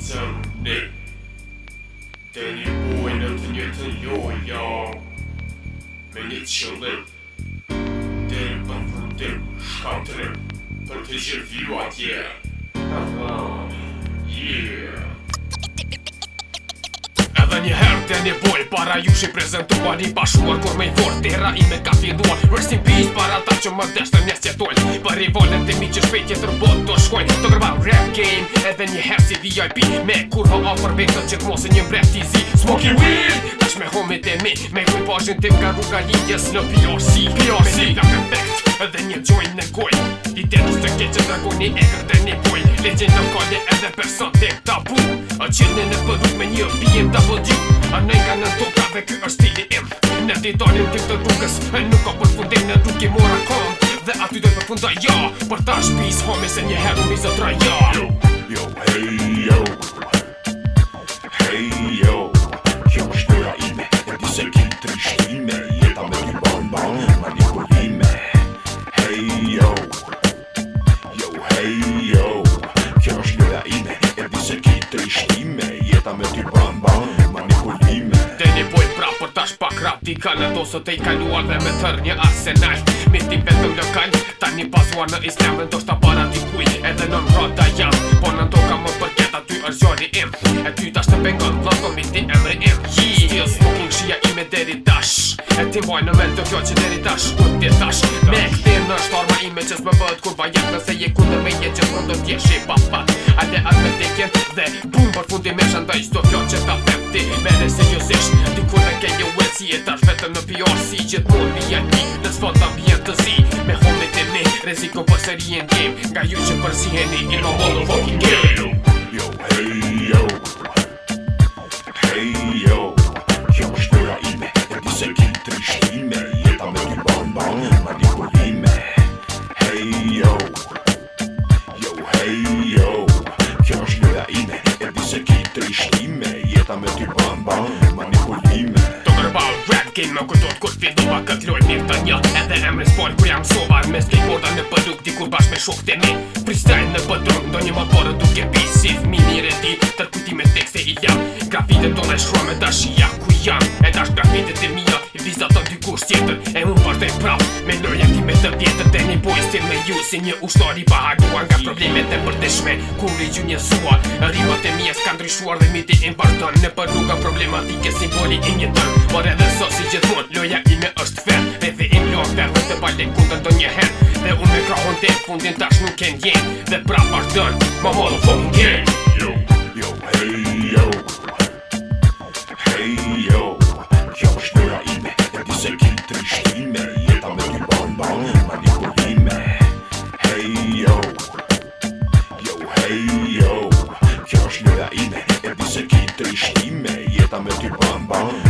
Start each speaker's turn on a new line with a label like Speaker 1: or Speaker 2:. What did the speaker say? Speaker 1: tëm në Dhe një buj në të një të njo ja Me një qëllim Dhe një për fundim shkatrim Për të gjithë vju atje Ha ha Yeah një herë të një boj Para ju shi prezentuar pa një pashuar Kur me i vorë, të era i me ka fjeduar Rest in peace para ta që më deshtë deshte një sjetoj Për i volet e mi që shpejt që tërbot të shkoj Të
Speaker 2: kërba rap game edhe një herë si VIP Me kur ho afer vetën që të mos një mbret t'i
Speaker 1: zi Smoky weed! Tash me homi të mi Me kuj pashin tim ka rruga lindjes në PRC PRC! Me një të perfect edhe një joint në koj Ditetës të keqë dragoni e kërte Legje në kode edhe person t'ek tabu A qirën e në me një bjim të A në ka në të prave kjo është tili im Në të tim të të nuk ka për
Speaker 2: fundin në duke mora kom Dhe aty dhe përfunda ja jo. Për ta shpis homi se një heru mi zotra ja jo. Yo, yo, hey yo Hey yo Kjo është tëra ime E di se kjo trishtime Jeta me t'i ban ban Ma një Hey yo Yo, hey yo
Speaker 1: krap t'i kanë Ato sot e i kaluar dhe me tërë një arsenal Mis t'i petë në lokal Ta një pasuar në islam Do doshta para t'i kuj Edhe në në jam Po në në toka më përket Aty është gjoni im E ty t'ashtë të pengon po Dhe të mis t'i emri im Still smoking shia i deri dash E ti vaj në mel të kjo që deri dash Kut t'i dash Me këtë në shtarma ime qës me bët Kur vajat nëse je kundër me je Qës më do t'jeshi pa Qash vetëm në PR si gjithmon vjen ti Në
Speaker 2: sfat të ambjent të zi Me home të ne Reziko për seri e në game Nga ju që përzi e ne Ilo hollo fucking game Yo, yo, hey, yo të t'loj mirë të një Edhe emri s'pojnë kur jam sovar Me skateboarda në pëduk
Speaker 1: Dikur bashk me shok të mi Pristajnë në pëdrum Do një më porë duke pisiv Si thmi redi Tërkujti me tekste i jam Grafite tona e shkrua me dashia tjetër të një boj stil me ju Si një ushtar i pahaguan Ka problemet të përdeshme Kur i gju një suar Rimët e mjes kanë ndryshuar Dhe miti im mbarton Në për nuk ka problematike Simboli i një tërn Por edhe so si gjithon Loja ime është fer Me dhe i mjo fer të pale ku të një her Dhe unë me krahon të fundin Tash nuk e ndjen Dhe pra pashtën Ma hodë fungjen
Speaker 2: trishtime Jeta me ty bam